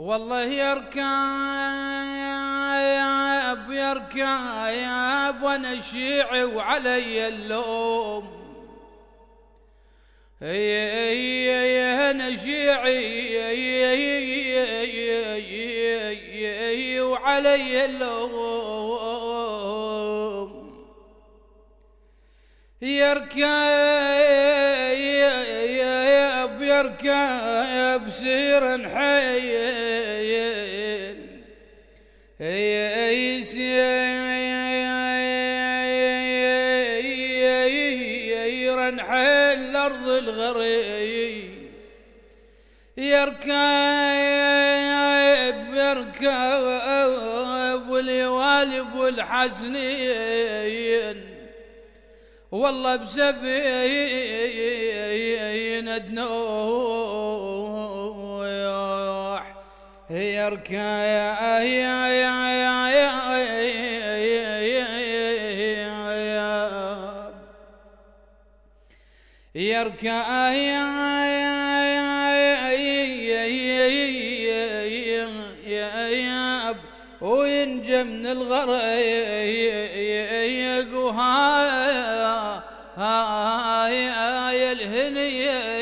والله يركب يركب وأنا شيعي وعلي اللوم. أنا شيعي وعلي اللوم. يركب يركب سير حيل سير حيل الأرض الغري يركب يركب واليوالب والحزنين والله بسفينة نوح يركب يركب وينجى من الغريق وهاي هاي الهنيه